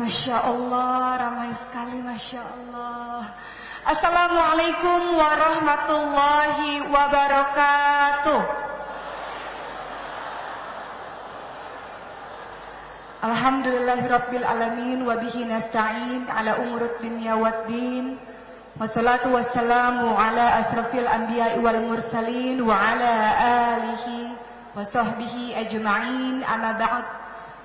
Masya Allah, ramai sekali Masya Allah. Assalamualaikum warahmatullahi wabarakatuh. Alhamdulillahirabbil alamin wa bihi nasta'in ala umurud dunya waddin. Wassalatu wassalamu ala asrafil anbiya'i wal mursalin wa ala alihi wa sahbihi ajma'in. Amma ba'd.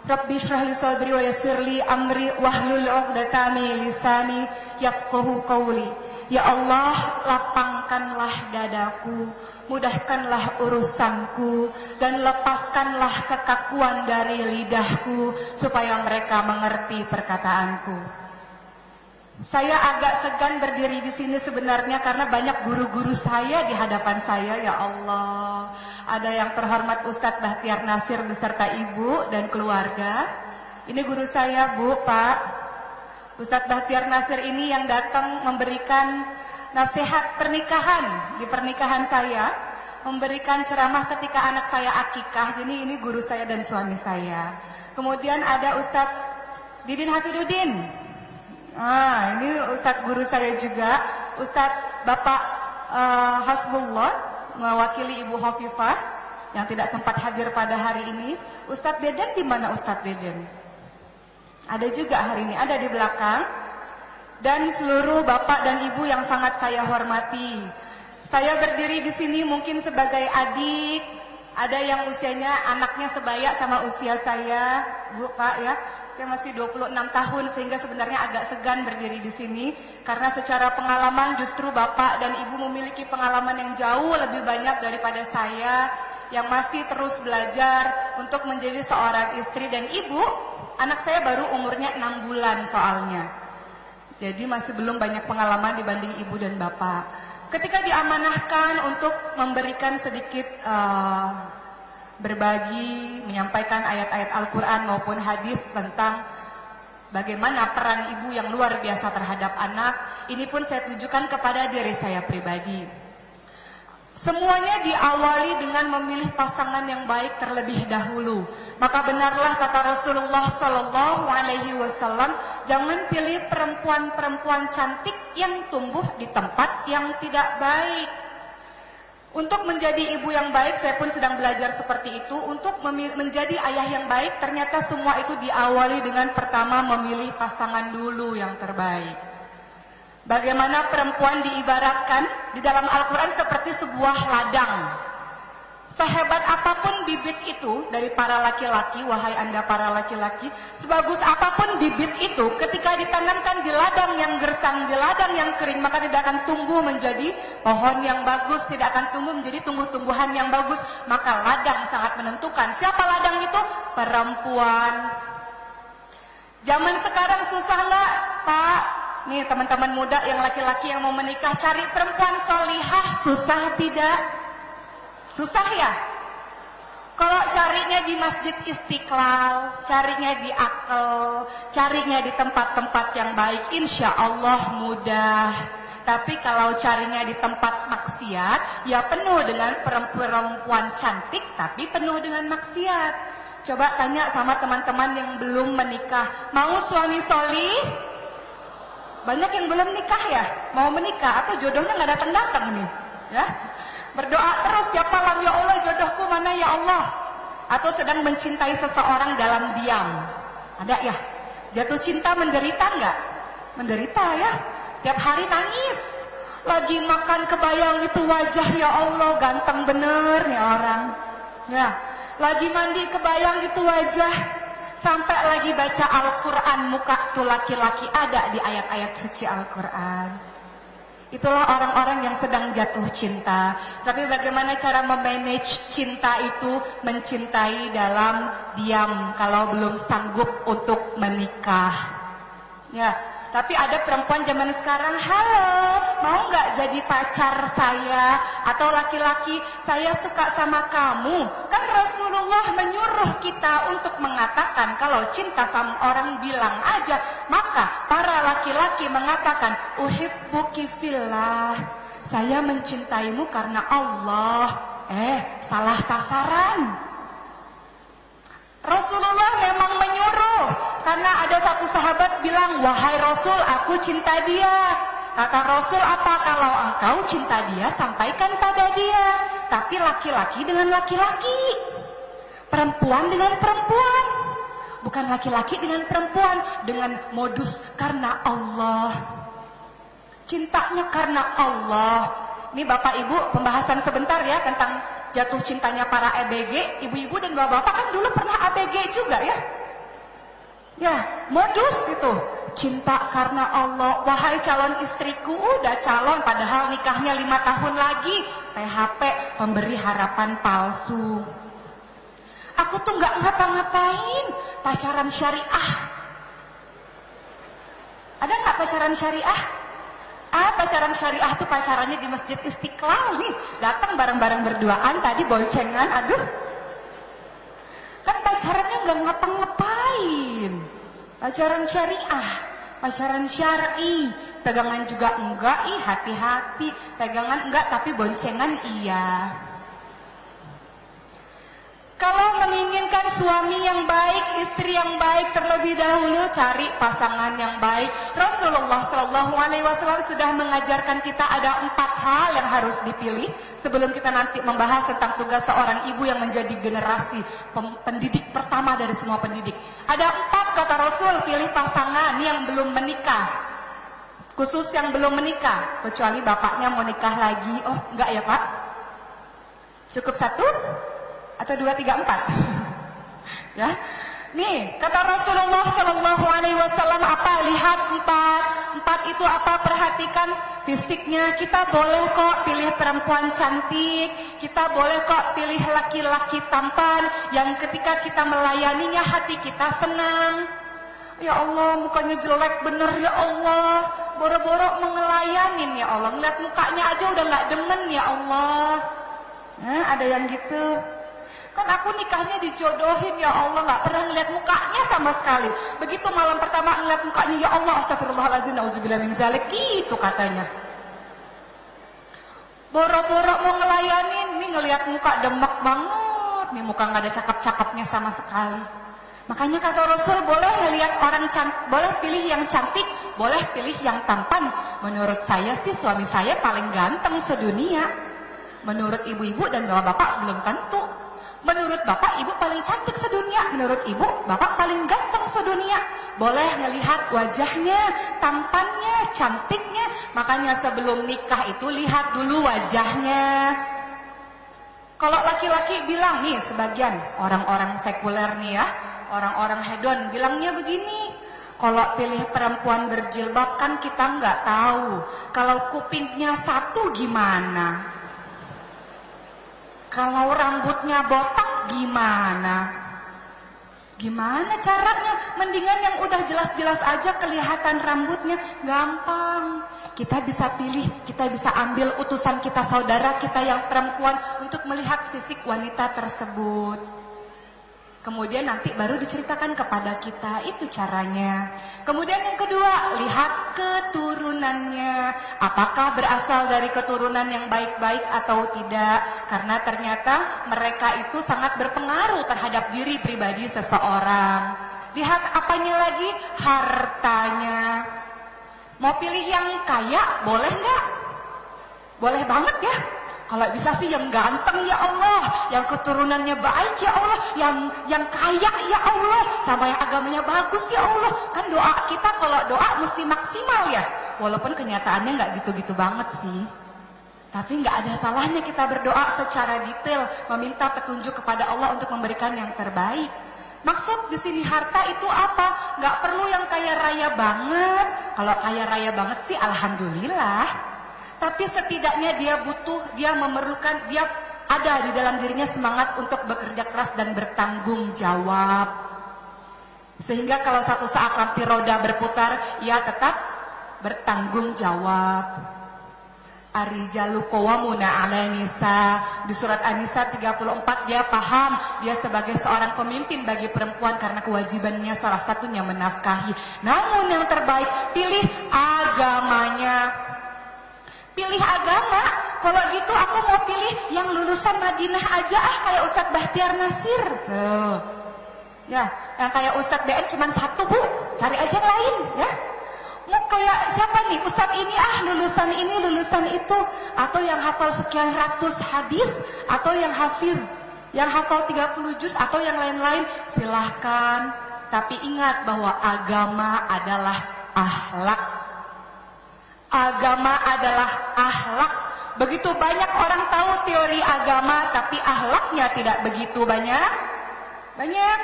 Rabbi shrah li sadri wa yassir li amri wahlul 'uqdatam min lisani yafqahu qawli. Ya Allah, lapangkanlah dadaku, mudahkanlah urusanku dan lepaskanlah kekakuan dari lidahku supaya mereka mengerti perkataanku. Saya agak segan berdiri di sini sebenarnya karena banyak guru-guru saya di hadapan saya ya Allah. Ada yang terhormat Ustadz Bahtiar Nasir beserta ibu dan keluarga. Ini guru saya Bu, Pak. Ustadz Bahtiar Nasir ini yang datang memberikan nasihat pernikahan di pernikahan saya, memberikan ceramah ketika anak saya akikah. Ini ini guru saya dan suami saya. Kemudian ada Ustadz Didin Hafidudin. Ah, ini Ustadz guru saya juga, Ustadz Bapak uh, Hasbullah mewakili Ibu Hafifah yang tidak sempat hadir pada hari ini. Ustadz Deden di mana Ustadz Deden? Ada juga hari ini, ada di belakang. Dan seluruh bapak dan ibu yang sangat saya hormati. Saya berdiri di sini mungkin sebagai adik, ada yang usianya anaknya sebaya sama usia saya, Bu Pak ya. Saya masih 26 tahun sehingga sebenarnya agak segan berdiri di sini karena secara pengalaman justru Bapak dan Ibu memiliki pengalaman yang jauh lebih banyak daripada saya yang masih terus belajar untuk menjadi seorang istri dan ibu Anak saya baru umurnya 6 bulan soalnya. Jadi masih belum banyak pengalaman dibanding ibu dan bapak. Ketika diamanahkan untuk memberikan sedikit uh, berbagi, menyampaikan ayat-ayat Al-Quran maupun hadis tentang bagaimana peran ibu yang luar biasa terhadap anak, ini pun saya tujukan kepada diri saya pribadi. Semuanya diawali dengan memilih pasangan yang baik terlebih dahulu. Maka benarlah kata Rasulullah Sallallahu Alaihi Wasallam, jangan pilih perempuan-perempuan cantik yang tumbuh di tempat yang tidak baik. Untuk menjadi ibu yang baik, saya pun sedang belajar seperti itu. Untuk menjadi ayah yang baik, ternyata semua itu diawali dengan pertama memilih pasangan dulu yang terbaik. Bagaimana perempuan diibaratkan di dalam Al-Quran seperti sebuah ladang. Sehebat apa pun bibit itu dari para laki-laki, wahai anda para laki-laki, sebagus apa pun bibit itu, ketika ditanamkan di ladang yang gersang, di ladang yang kering, maka tidak akan tumbuh menjadi pohon yang bagus, tidak akan tumbuh menjadi tumbuh-tumbuhan yang bagus. Maka ladang sangat menentukan. Siapa ladang itu? Perempuan. Zaman sekarang susah nggak, Pak? Nih teman-teman muda yang laki-laki yang mau menikah cari perempuan solihah susah tidak? Susah ya? Kalau carinya di Masjid Istiqlal, carinya di Akel, carinya di tempat-tempat yang baik, insya Allah mudah. Tapi kalau carinya di tempat maksiat, ya penuh dengan perempuan cantik, tapi penuh dengan maksiat. Coba tanya sama teman-teman yang belum menikah, mau suami solih? Banyak yang belum nikah ya, mau menikah atau jodohnya nggak datang-datang nih, ya. Berdoa terus tiap malam ya Allah jodohku mana ya Allah. Atau sedang mencintai seseorang dalam diam. Ada ya? Jatuh cinta menderita nggak? Menderita ya. Tiap hari nangis. Lagi makan kebayang itu wajah ya Allah ganteng bener nih orang. Ya. Lagi mandi kebayang itu wajah Sampai lagi baca Al-Quran muka tuh laki-laki ada di ayat-ayat suci Al-Quran. Itulah orang-orang yang sedang jatuh cinta. Tapi bagaimana cara memanage cinta itu mencintai dalam diam kalau belum sanggup untuk menikah. Ya, tapi ada perempuan zaman sekarang, halo, mau nggak jadi pacar saya? Atau laki-laki, saya suka sama kamu. Kan Rasulullah menyuruh kita untuk mengatakan, kalau cinta sama orang bilang aja. Maka para laki-laki mengatakan, uhibbuki fillah. Saya mencintaimu karena Allah. Eh, salah sasaran. Rasulullah memang menyuruh Karena ada satu sahabat bilang, "Wahai Rasul, aku cinta dia." Kata Rasul, "Apa kalau engkau cinta dia, sampaikan pada dia." Tapi laki-laki dengan laki-laki. Perempuan dengan perempuan. Bukan laki-laki dengan perempuan dengan modus karena Allah. Cintanya karena Allah. Ini Bapak Ibu pembahasan sebentar ya tentang jatuh cintanya para ABG, ibu-ibu dan bapak-bapak kan dulu pernah ABG juga ya. Ya, modus itu. Cinta karena Allah. Wahai calon istriku, udah calon padahal nikahnya lima tahun lagi. PHP, pemberi harapan palsu. Aku tuh nggak ngapa-ngapain, pacaran syariah. Ada nggak pacaran syariah? Ah, pacaran syariah tuh pacarannya di Masjid Istiqlal nih. Datang bareng-bareng berduaan tadi boncengan, aduh. Kan pacarannya nggak ngapa-ngapain. Pacaran syariah, pacaran syar'i. Pegangan juga enggak, ih hati-hati. Pegangan enggak tapi boncengan iya. Kalau menginginkan suami yang baik, istri yang baik, terlebih dahulu cari pasangan yang baik. Rasulullah Shallallahu Alaihi Wasallam sudah mengajarkan kita ada empat hal yang harus dipilih sebelum kita nanti membahas tentang tugas seorang ibu yang menjadi generasi pendidik pertama dari semua pendidik. Ada empat kata Rasul pilih pasangan yang belum menikah. Khusus yang belum menikah, kecuali bapaknya mau nikah lagi. Oh, enggak ya Pak? Cukup satu? Atau dua tiga empat. Ya. Nih kata Rasulullah Shallallahu Alaihi Wasallam apa? Lihat empat. Empat itu apa? Perhatikan fisiknya. Kita boleh kok pilih perempuan cantik. Kita boleh kok pilih laki-laki tampan. Yang ketika kita melayaninya hati kita senang. Ya Allah mukanya jelek bener ya Allah. Boro-boro mengelayanin ya Allah. Ngeliat mukanya aja udah gak demen ya Allah. Nah ada yang gitu Kan aku nikahnya dijodohin ya Allah nggak pernah ngeliat mukanya sama sekali. Begitu malam pertama ngeliat mukanya ya Allah astagfirullahaladzim nauzubillah min zalik gitu katanya. Boro-boro mau ngelayanin nih ngeliat muka demek banget. Nih muka nggak ada cakep-cakepnya sama sekali. Makanya kata Rasul boleh ngeliat orang cantik, boleh pilih yang cantik, boleh pilih yang tampan. Menurut saya sih suami saya paling ganteng sedunia. Menurut ibu-ibu dan bapak-bapak belum tentu. Menurut bapak, ibu paling cantik sedunia. Menurut ibu, bapak paling ganteng sedunia. Boleh ngelihat wajahnya, tampannya, cantiknya. Makanya sebelum nikah itu lihat dulu wajahnya. Kalau laki-laki bilang nih sebagian orang-orang sekuler nih ya, orang-orang hedon bilangnya begini. Kalau pilih perempuan berjilbab kan kita nggak tahu. Kalau kupingnya satu gimana? Kalau rambutnya botak gimana? Gimana caranya? Mendingan yang udah jelas-jelas aja kelihatan rambutnya. Gampang. Kita bisa pilih, kita bisa ambil utusan kita saudara kita yang perempuan untuk melihat fisik wanita tersebut. Kemudian nanti baru diceritakan kepada kita itu caranya. Kemudian yang kedua, lihat keturunannya. Apakah berasal dari keturunan yang baik-baik atau tidak? Karena ternyata mereka itu sangat berpengaruh terhadap diri pribadi seseorang. Lihat apanya lagi? Hartanya. Mau pilih yang kaya, boleh nggak? Boleh banget ya. Kalau bisa sih yang ganteng ya Allah, yang keturunannya baik ya Allah, yang yang kaya ya Allah, sama yang agamanya bagus ya Allah. Kan doa kita kalau doa mesti maksimal ya. Walaupun kenyataannya nggak gitu-gitu banget sih. Tapi nggak ada salahnya kita berdoa secara detail, meminta petunjuk kepada Allah untuk memberikan yang terbaik. Maksud di sini harta itu apa? Nggak perlu yang kaya raya banget. Kalau kaya raya banget sih alhamdulillah. Tapi setidaknya dia butuh, dia memerlukan, dia ada di dalam dirinya semangat untuk bekerja keras dan bertanggung jawab. Sehingga kalau satu saat nanti roda berputar, ia tetap bertanggung jawab. Arijalu qawamuna 'ala nisa. Di surat An-Nisa 34 dia paham dia sebagai seorang pemimpin bagi perempuan karena kewajibannya salah satunya menafkahi. Namun yang terbaik pilih. Pilih agama. Kalau gitu aku mau pilih yang lulusan Madinah aja ah kayak Ustadz Bahtiar Nasir. Tuh. Ya, Yang kayak Ustadz BN cuma satu bu, cari aja yang lain ya. Mau kayak siapa nih Ustadz ini ah lulusan ini lulusan itu atau yang hafal sekian ratus hadis atau yang hafiz yang hafal 30 juz atau yang lain-lain silahkan tapi ingat bahwa agama adalah ahlak agama adalah ahlak begitu banyak orang tahu teori agama tapi ahlaknya tidak begitu banyak banyak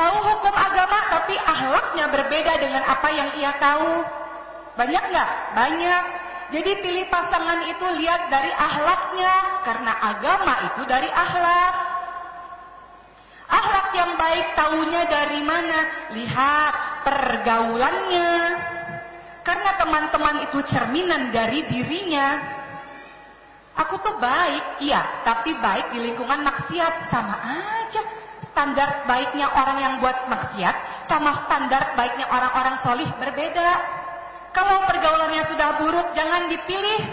tahu hukum agama tapi ahlaknya berbeda dengan apa yang ia tahu. Banyak nggak? Banyak. Jadi pilih pasangan itu lihat dari ahlaknya karena agama itu dari ahlak. Ahlak yang baik tahunya dari mana? Lihat pergaulannya. Karena teman-teman itu cerminan dari dirinya. Aku tuh baik, iya, tapi baik di lingkungan maksiat sama aja standar baiknya orang yang buat maksiat sama standar baiknya orang-orang solih berbeda. Kalau pergaulannya sudah buruk, jangan dipilih.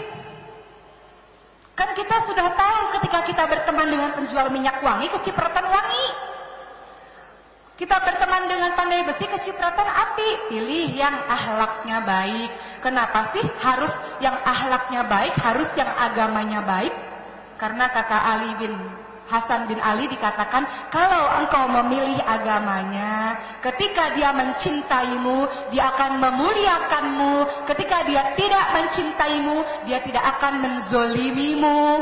Kan kita sudah tahu ketika kita berteman dengan penjual minyak wangi, kecipratan wangi. Kita berteman dengan pandai besi, kecipratan api. Pilih yang ahlaknya baik. Kenapa sih harus yang ahlaknya baik, harus yang agamanya baik? Karena kata Ali bin Hasan bin Ali dikatakan kalau engkau memilih agamanya ketika dia mencintaimu dia akan memuliakanmu ketika dia tidak mencintaimu dia tidak akan menzolimimu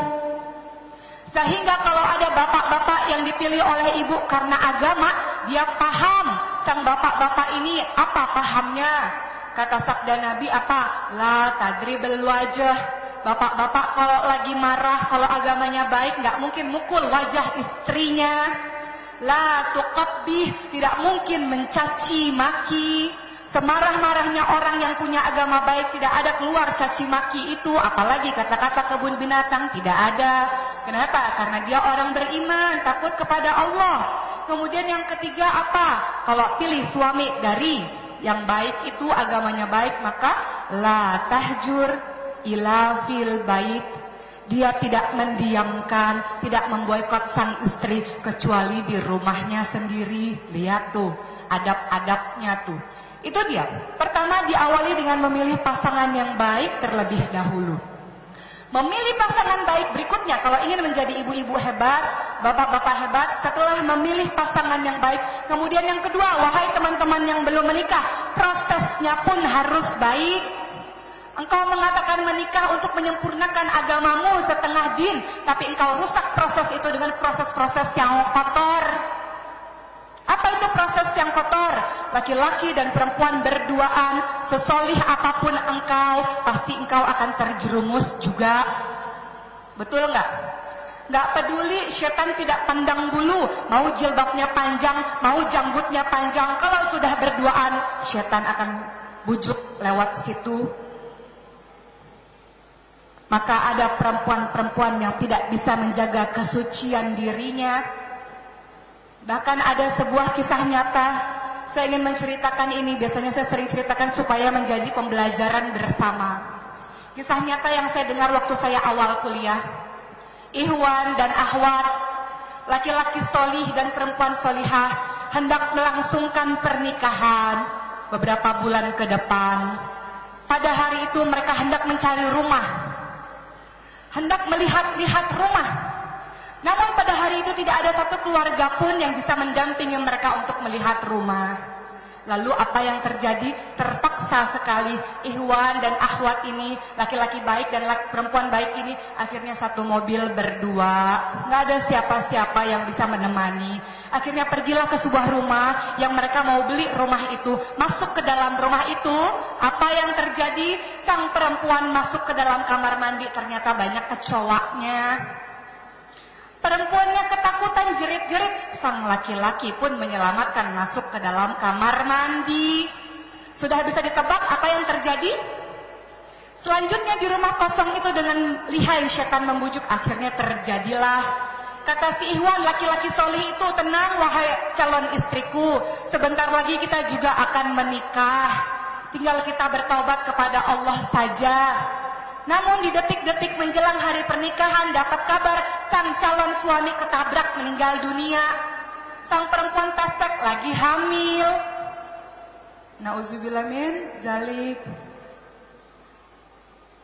sehingga kalau ada bapak-bapak yang dipilih oleh ibu karena agama dia paham sang bapak-bapak ini apa pahamnya kata sabda Nabi apa la tadribul wajah Bapak-bapak kalau lagi marah, kalau agamanya baik, nggak mungkin mukul wajah istrinya. La tuqabbih, tidak mungkin mencaci maki. Semarah-marahnya orang yang punya agama baik tidak ada keluar caci maki itu, apalagi kata-kata kebun binatang tidak ada. Kenapa? Karena dia orang beriman, takut kepada Allah. Kemudian yang ketiga apa? Kalau pilih suami dari yang baik itu agamanya baik, maka la tahjur ila fil bait dia tidak mendiamkan, tidak memboikot sang istri kecuali di rumahnya sendiri. Lihat tuh, adab-adabnya tuh. Itu dia. Pertama diawali dengan memilih pasangan yang baik terlebih dahulu. Memilih pasangan baik berikutnya kalau ingin menjadi ibu-ibu hebat, bapak-bapak hebat, setelah memilih pasangan yang baik, kemudian yang kedua, wahai teman-teman yang belum menikah, prosesnya pun harus baik. Engkau mengatakan menikah untuk menyempurnakan agamamu setengah din, tapi engkau rusak proses itu dengan proses-proses yang kotor. Apa itu proses yang kotor? Laki-laki dan perempuan berduaan, sesolih apa pun engkau, pasti engkau akan terjerumus juga. Betul nggak? Nggak peduli setan tidak pandang bulu, mau jilbabnya panjang, mau janggutnya panjang. Kalau sudah berduaan, setan akan bujuk lewat situ maka ada perempuan-perempuan yang tidak bisa menjaga kesucian dirinya. Bahkan ada sebuah kisah nyata. Saya ingin menceritakan ini, biasanya saya sering ceritakan supaya menjadi pembelajaran bersama. Kisah nyata yang saya dengar waktu saya awal kuliah. Ikhwan dan ahwat, laki-laki solih dan perempuan solihah hendak melangsungkan pernikahan beberapa bulan ke depan. Pada hari itu mereka hendak mencari rumah hendak melihat-lihat rumah. Namun pada hari itu tidak ada satu keluarga pun yang bisa mendampingi mereka untuk melihat rumah. Lalu apa yang terjadi? Terpaksa sekali Ikhwan dan Akhwat ini, laki-laki baik dan laki, perempuan baik ini akhirnya satu mobil berdua. Nggak ada siapa-siapa yang bisa menemani. Akhirnya pergilah ke sebuah rumah yang mereka mau beli rumah itu. Masuk ke dalam rumah itu, apa yang terjadi? Sang perempuan masuk ke dalam kamar mandi ternyata banyak kecoaknya. Perempuannya ketakutan jerit-jerit, sang laki-laki pun menyelamatkan masuk ke dalam kamar mandi. Sudah bisa ditebak apa yang terjadi? Selanjutnya di rumah kosong itu dengan lihai setan membujuk akhirnya terjadilah Kata si Ikhwan laki-laki solih itu tenang wahai calon istriku Sebentar lagi kita juga akan menikah Tinggal kita bertobat kepada Allah saja namun di detik-detik menjelang hari pernikahan dapat kabar sang calon suami ketabrak meninggal dunia. sang perempuan tasbek lagi hamil. Nauzubillah min zalik.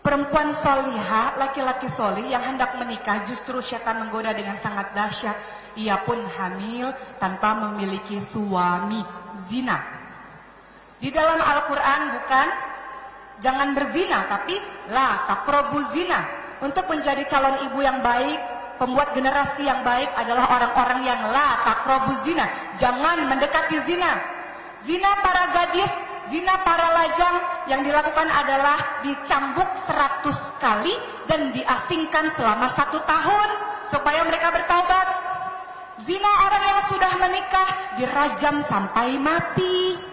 Perempuan solihah, laki-laki solih yang hendak menikah justru setan menggoda dengan sangat dahsyat. Ia pun hamil tanpa memiliki suami zina. Di dalam Al-Quran bukan jangan berzina, tapi la takrobu zina. Untuk menjadi calon ibu yang baik, pembuat generasi yang baik adalah orang-orang yang la takrobu zina. Jangan mendekati zina. Zina para gadis zina para lajang yang dilakukan adalah dicambuk seratus kali dan diasingkan selama satu tahun supaya mereka bertaubat. Zina orang yang sudah menikah dirajam sampai mati.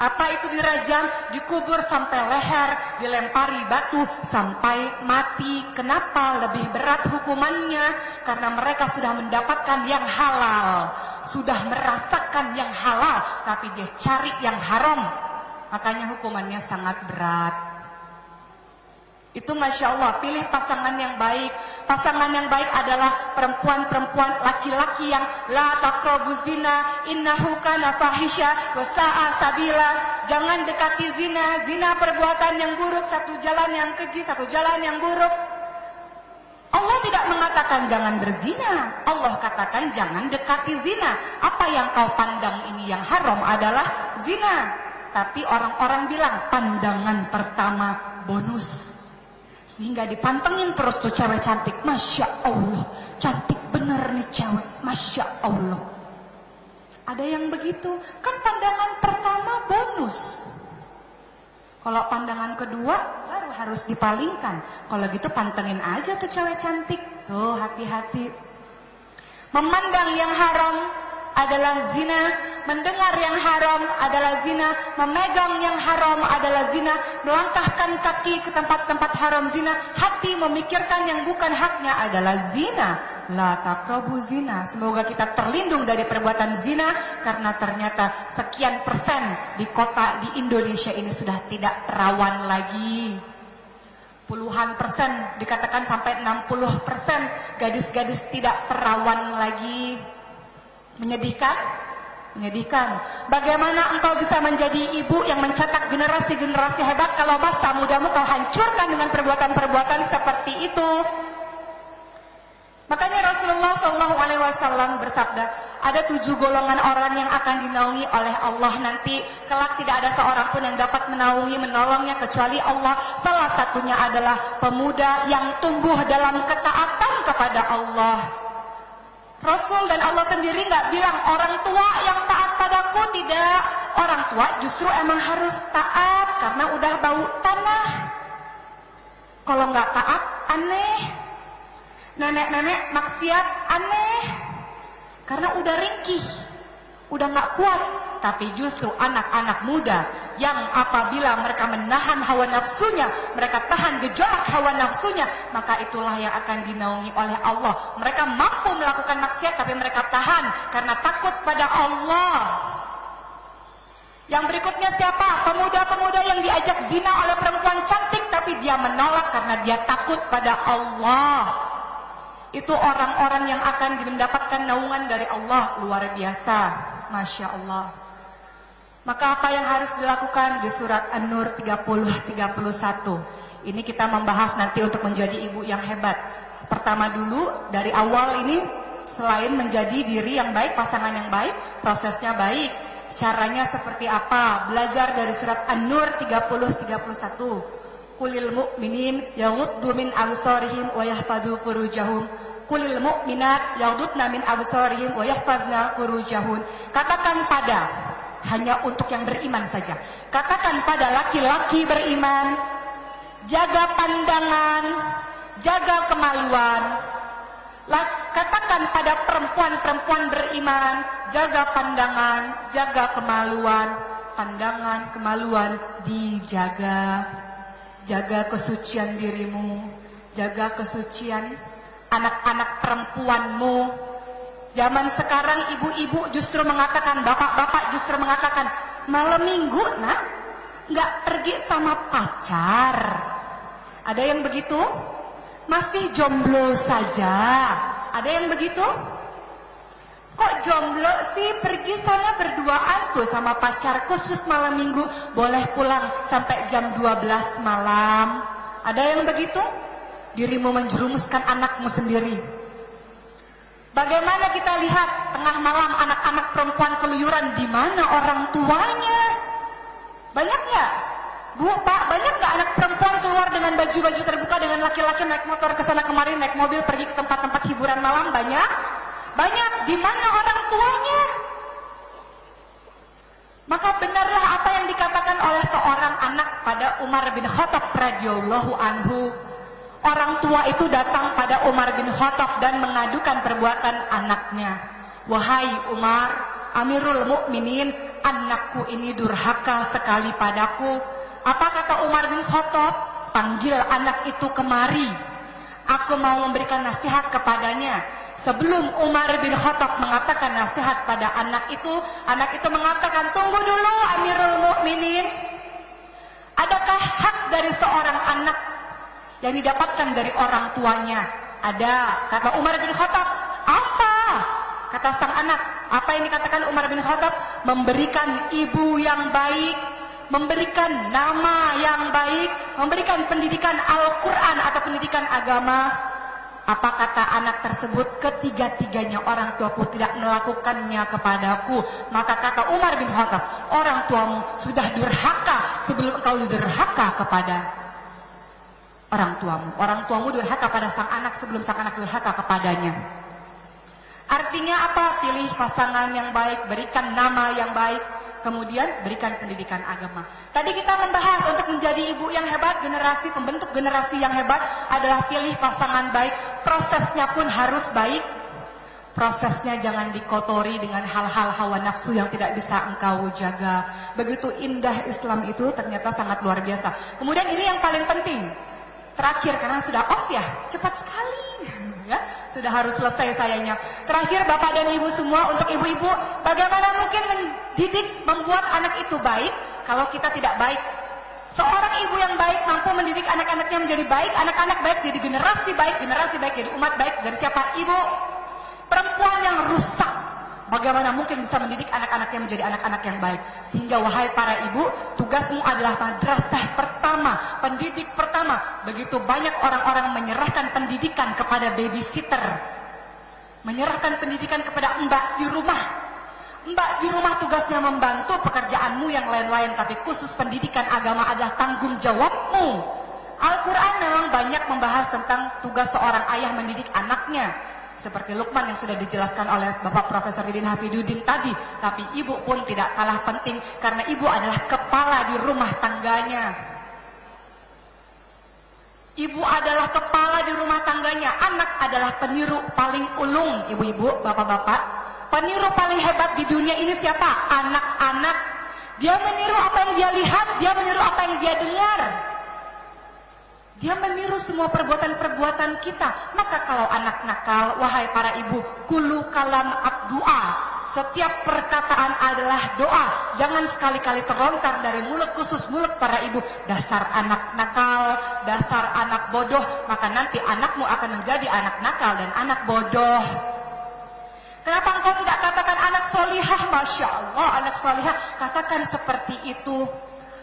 Apa itu dirajam? Dikubur sampai leher, dilempari batu sampai mati. Kenapa lebih berat hukumannya? Karena mereka sudah mendapatkan yang halal sudah merasakan yang halal tapi dia cari yang haram makanya hukumannya sangat berat itu Masya Allah pilih pasangan yang baik pasangan yang baik adalah perempuan-perempuan laki-laki yang la takrobu zina innahu kana fahisha wasa'a sabila jangan dekati zina zina perbuatan yang buruk satu jalan yang keji satu jalan yang buruk Allah tidak mengatakan jangan berzina. Allah katakan jangan dekati zina. Apa yang kau pandang ini yang haram adalah zina. Tapi orang-orang bilang pandangan pertama bonus. Sehingga dipantengin terus tuh cewek cantik. Masya Allah. Cantik bener nih cewek. Masya Allah. Ada yang begitu. Kan pandangan pertama bonus. Kalau pandangan kedua baru harus dipalingkan. Kalau gitu pantengin aja tuh cewek cantik. Tuh hati-hati. Memandang yang haram adalah zina, mendengar yang haram adalah zina, memegang yang haram adalah zina, melangkahkan kaki ke tempat-tempat haram zina, hati memikirkan yang bukan haknya adalah zina. La takrobu zina. Semoga kita terlindung dari perbuatan zina karena ternyata sekian persen di kota di Indonesia ini sudah tidak rawan lagi puluhan persen, dikatakan sampai 60 persen gadis-gadis tidak perawan lagi. Menyedihkan? Menyedihkan. Bagaimana engkau bisa menjadi ibu yang mencetak generasi-generasi hebat kalau masa mudamu kau hancurkan dengan perbuatan-perbuatan seperti itu? Makanya Rasulullah Shallallahu Alaihi Wasallam bersabda, ada tujuh golongan orang yang akan dinaungi oleh Allah nanti. Kelak tidak ada seorang pun yang dapat menaungi, menolongnya kecuali Allah. Salah satunya adalah pemuda yang tumbuh dalam ketaatan kepada Allah. Rasul dan Allah sendiri nggak bilang orang tua yang taat padaku tidak. Orang tua justru emang harus taat karena udah bau tanah. Kalau nggak taat aneh. Nenek-nenek maksiat aneh. Karena udah ringkih, udah nggak kuat. Tapi justru anak-anak muda yang apabila mereka menahan hawa nafsunya, mereka tahan gejolak hawa nafsunya, maka itulah yang akan dinaungi oleh Allah. Mereka mampu melakukan maksiat tapi mereka tahan karena takut pada Allah. Yang berikutnya siapa? Pemuda-pemuda yang diajak zina oleh perempuan cantik tapi dia menolak karena dia takut pada Allah. Itu orang-orang yang akan mendapatkan naungan dari Allah luar biasa. Masya Allah. Maka apa yang harus dilakukan? Di surat An-Nur 30-31 Ini kita membahas nanti untuk menjadi ibu yang hebat. Pertama dulu dari awal ini Selain menjadi diri yang baik, pasangan yang baik Prosesnya baik. Caranya seperti apa? Belajar dari surat An-Nur 30-31 Kulil mu'minin yaghuddu min absarihim wa yahfadhu furujahum. Kulil mu'minat yaghuddna min absarihim wa yahfadna furujahun Katakan pada hanya untuk yang beriman saja. Katakan pada laki-laki beriman, jaga pandangan, jaga kemaluan. Katakan pada perempuan-perempuan beriman, jaga pandangan, jaga kemaluan. Pandangan, kemaluan dijaga. Jaga kesucian dirimu, jaga kesucian anak-anak perempuanmu, Zaman sekarang ibu-ibu justru mengatakan, bapak-bapak justru mengatakan, malam minggu nak, nggak pergi sama pacar. Ada yang begitu? Masih jomblo saja. Ada yang begitu? Kok jomblo sih pergi sana berduaan tuh sama pacar khusus malam minggu boleh pulang sampai jam 12 malam. Ada yang begitu? Dirimu menjerumuskan anakmu sendiri. Bagaimana kita lihat tengah malam anak-anak perempuan keluyuran di mana orang tuanya? Banyak nggak? Bu, Pak, banyak nggak anak perempuan keluar dengan baju-baju terbuka dengan laki-laki naik motor ke sana kemari, naik mobil pergi ke tempat-tempat hiburan malam? Banyak? Banyak. Di mana orang tuanya? Maka benarlah apa yang dikatakan oleh seorang anak pada Umar bin Khattab radhiyallahu anhu. Orang tua itu datang pada Umar bin Khattab dan mengadukan perbuatan anaknya. Wahai Umar, Amirul Mukminin, anakku ini durhaka sekali padaku. Apa kata Umar bin Khattab? Panggil anak itu kemari. Aku mau memberikan nasihat kepadanya. Sebelum Umar bin Khattab mengatakan nasihat pada anak itu, anak itu mengatakan, "Tunggu dulu Amirul Mukminin. Adakah hak dari seorang anak yang didapatkan dari orang tuanya?" Ada, kata Umar bin Khattab. "Apa?" Kata sang anak, "Apa yang dikatakan Umar bin Khattab? Memberikan ibu yang baik, memberikan nama yang baik, memberikan pendidikan Al-Qur'an atau pendidikan agama." Apa kata anak tersebut ketiga-tiganya orang tuaku tidak melakukannya kepadaku. Maka kata Umar bin Khattab, orang tuamu sudah durhaka sebelum engkau durhaka kepada orang tuamu. Orang tuamu durhaka pada sang anak sebelum sang anak durhaka kepadanya. Artinya apa? Pilih pasangan yang baik, berikan nama yang baik, kemudian berikan pendidikan agama. Tadi kita membahas untuk menjadi ibu yang hebat, generasi pembentuk generasi yang hebat adalah pilih pasangan baik. Prosesnya pun harus baik. Prosesnya jangan dikotori dengan hal-hal hawa nafsu yang tidak bisa engkau jaga. Begitu indah Islam itu ternyata sangat luar biasa. Kemudian ini yang paling penting. Terakhir karena sudah off ya, cepat sekali. Ya, sudah harus selesai sayanya. Terakhir Bapak dan Ibu semua untuk ibu-ibu, bagaimana mungkin mendidik membuat anak itu baik kalau kita tidak baik? Seorang ibu yang baik mampu mendidik anak-anaknya menjadi baik, anak-anak baik jadi generasi baik, generasi baik jadi umat baik dari siapa? Ibu. Perempuan yang rusak Bagaimana mungkin bisa mendidik anak-anaknya menjadi anak-anak yang baik? Sehingga wahai para ibu, tugasmu adalah madrasah pendidik pertama. Begitu banyak orang-orang menyerahkan pendidikan kepada babysitter. Menyerahkan pendidikan kepada mbak di rumah. Mbak di rumah tugasnya membantu pekerjaanmu yang lain-lain, tapi khusus pendidikan agama adalah tanggung jawabmu. Al-Quran memang banyak membahas tentang tugas seorang ayah mendidik anaknya. Seperti Lukman yang sudah dijelaskan oleh Bapak Profesor Didin Hafiduddin tadi. Tapi ibu pun tidak kalah penting karena ibu adalah kepala di rumah tangganya. Ibu adalah kepala di rumah tangganya. Anak adalah peniru paling ulung, ibu-ibu, bapak-bapak. Peniru paling hebat di dunia ini siapa? Anak-anak. Dia meniru apa yang dia lihat, dia meniru apa yang dia dengar. Dia meniru semua perbuatan-perbuatan kita. Maka kalau anak nakal, wahai para ibu, kulu kalam abdu'a. Setiap perkataan adalah doa. Jangan sekali-kali terlontar dari mulut khusus mulut para ibu. Dasar anak nakal, dasar anak bodoh. Maka nanti anakmu akan menjadi anak nakal dan anak bodoh. Kenapa engkau tidak katakan anak solihah? Masya Allah, anak solihah. Katakan seperti itu.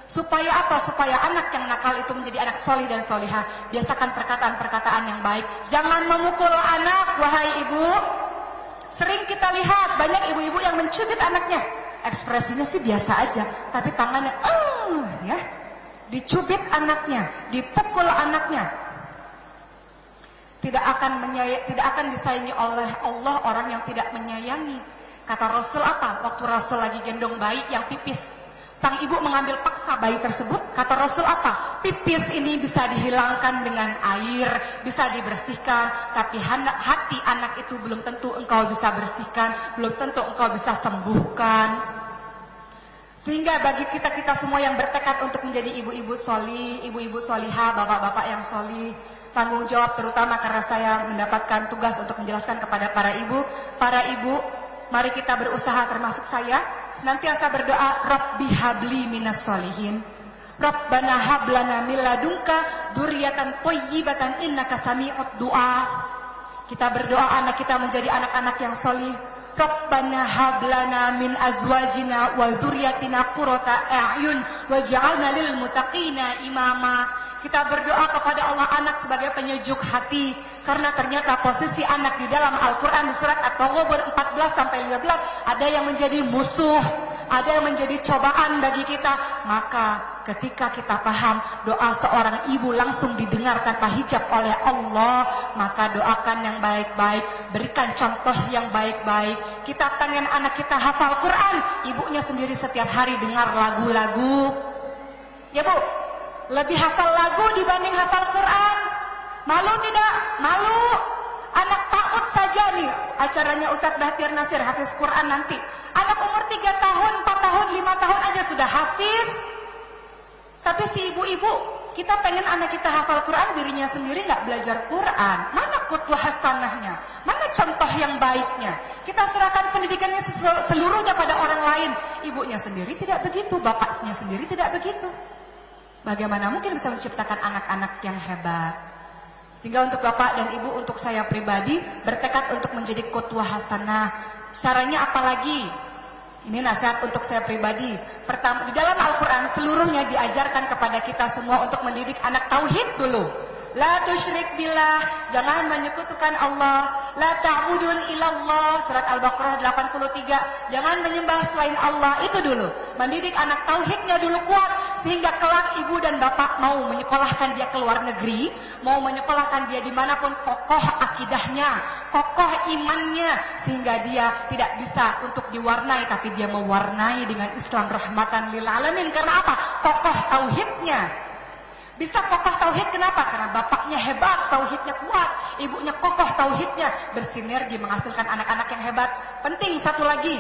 Supaya apa? Supaya anak yang nakal itu menjadi anak solih dan solihah. Biasakan perkataan-perkataan yang baik. Jangan memukul anak, wahai ibu. Sering kita lihat banyak ibu-ibu yang mencubit anaknya. Ekspresinya sih biasa aja, tapi tangannya, uh, ya, dicubit anaknya, dipukul anaknya. Tidak akan menyayang, tidak akan disayangi oleh Allah orang yang tidak menyayangi. Kata Rasul apa? Waktu Rasul lagi gendong bayi yang pipis Sang ibu mengambil paksa bayi tersebut, kata Rasul apa? Pipis ini bisa dihilangkan dengan air, bisa dibersihkan, tapi hati anak itu belum tentu engkau bisa bersihkan, belum tentu engkau bisa sembuhkan. Sehingga bagi kita-kita semua yang bertekad untuk menjadi ibu-ibu soli, ibu-ibu soliha, bapak-bapak yang soli, tanggung jawab terutama karena saya mendapatkan tugas untuk menjelaskan kepada para ibu, para ibu, mari kita berusaha termasuk saya senantiasa berdoa Rabbi habli minas solihin Rabbana hablana min ladunka dzurriatan thayyibatan innaka sami'ud du'a. Kita berdoa anak kita menjadi anak-anak yang solih. Rabbana hablana min azwajina wa dzurriyyatina qurrata a'yun waj'alna lil muttaqina imama. Kita berdoa kepada Allah anak sebagai penyejuk hati karena ternyata posisi anak di dalam Al-Qur'an surat At-Taghabun 14 sampai 15 ada yang menjadi musuh, ada yang menjadi cobaan bagi kita. Maka ketika kita paham doa seorang ibu langsung didengar tanpa hijab oleh Allah, maka doakan yang baik-baik, berikan contoh yang baik-baik. Kita pengen anak kita hafal Quran, ibunya sendiri setiap hari dengar lagu-lagu. Ya Bu, lebih hafal lagu dibanding hafal Quran. Malu tidak? Malu. Anak PAUD saja nih acaranya Ustadz Bahtiar Nasir hafiz Quran nanti. Anak umur 3 tahun, 4 tahun, 5 tahun aja sudah hafiz. Tapi si ibu-ibu, kita pengen anak kita hafal Quran, dirinya sendiri nggak belajar Quran. Mana kutwah hasanahnya? Mana contoh yang baiknya? Kita serahkan pendidikannya seluruhnya pada orang lain. Ibunya sendiri tidak begitu, bapaknya sendiri tidak begitu. Bagaimana mungkin bisa menciptakan anak-anak yang hebat? Sehingga untuk bapak dan ibu, untuk saya pribadi, bertekad untuk menjadi kutwah hasanah. Caranya apalagi? Ini nasihat untuk saya pribadi. Pertama, di dalam Al-Quran seluruhnya diajarkan kepada kita semua untuk mendidik anak tauhid dulu. La tusyrik billah, jangan menyekutukan Allah. La ta'budun ilallah, surat Al-Baqarah 83. Jangan menyembah selain Allah, itu dulu. Mendidik anak tauhidnya dulu kuat sehingga kelak ibu dan bapak mau menyekolahkan dia ke luar negeri, mau menyekolahkan dia di mana pun kokoh akidahnya, kokoh imannya sehingga dia tidak bisa untuk diwarnai tapi dia mewarnai dengan Islam rahmatan lil alamin karena apa? Kokoh tauhidnya. Bisa kokoh tauhid kenapa? Karena bapaknya hebat, tauhidnya kuat, ibunya kokoh tauhidnya, bersinergi menghasilkan anak-anak yang hebat. Penting satu lagi.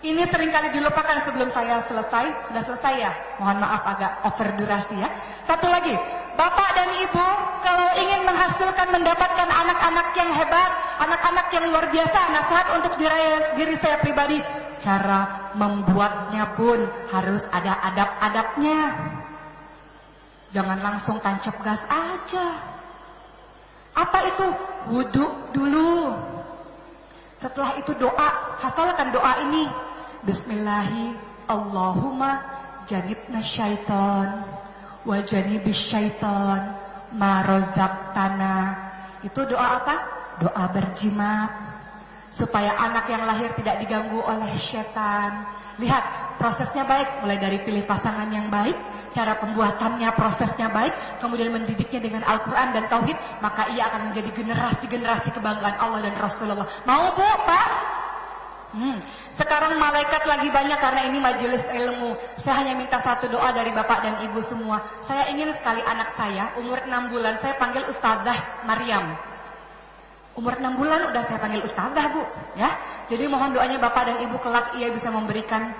Ini sering kali dilupakan sebelum saya selesai. Sudah selesai ya? Mohon maaf agak over durasi ya. Satu lagi. Bapak dan Ibu kalau ingin menghasilkan mendapatkan anak-anak yang hebat, anak-anak yang luar biasa, nasihat untuk diri, diri saya pribadi, cara membuatnya pun harus ada adab-adabnya. Jangan langsung tancap gas aja. Apa itu? Wudhu dulu. Setelah itu doa, hafalkan doa ini. Bismillahi Allahumma janibna syaitan wa janibis syaitan ma tanah. Itu doa apa? Doa berjimat supaya anak yang lahir tidak diganggu oleh syaitan. Lihat, prosesnya baik mulai dari pilih pasangan yang baik, cara pembuatannya, prosesnya baik, kemudian mendidiknya dengan Al-Quran dan Tauhid, maka ia akan menjadi generasi-generasi kebanggaan Allah dan Rasulullah. Mau bu, Pak? Hmm. Sekarang malaikat lagi banyak karena ini majelis ilmu. Saya hanya minta satu doa dari bapak dan ibu semua. Saya ingin sekali anak saya, umur 6 bulan, saya panggil Ustazah Maryam. Umur 6 bulan udah saya panggil Ustazah bu. ya. Jadi mohon doanya bapak dan ibu kelak ia bisa memberikan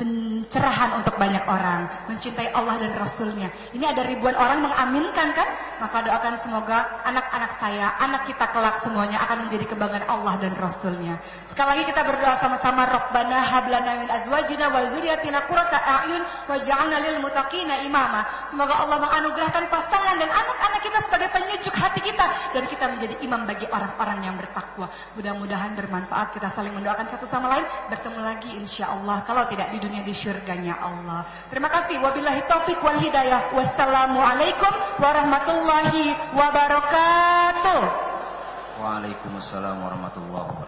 pencerahan untuk banyak orang, mencintai Allah dan Rasulnya. Ini ada ribuan orang mengaminkan kan? Maka doakan semoga anak-anak saya, anak kita kelak semuanya akan menjadi kebanggaan Allah dan Rasulnya. Sekali lagi kita berdoa sama-sama Rabbana hablana min azwajina wa zuriyatina qurrata a'yun waj'alna lil muttaqina imama. Semoga Allah menganugerahkan pasangan dan anak-anak kita sebagai penyejuk hati kita dan kita menjadi imam bagi orang-orang yang bertakwa. Mudah-mudahan bermanfaat kita saling mendoakan satu sama lain. Bertemu lagi insya Allah kalau tidak di dunia di syurganya Allah. Terima kasih. Wabillahi taufik wal hidayah. Wassalamualaikum warahmatullahi wabarakatuh. Waalaikumsalam warahmatullahi wabarakatuh.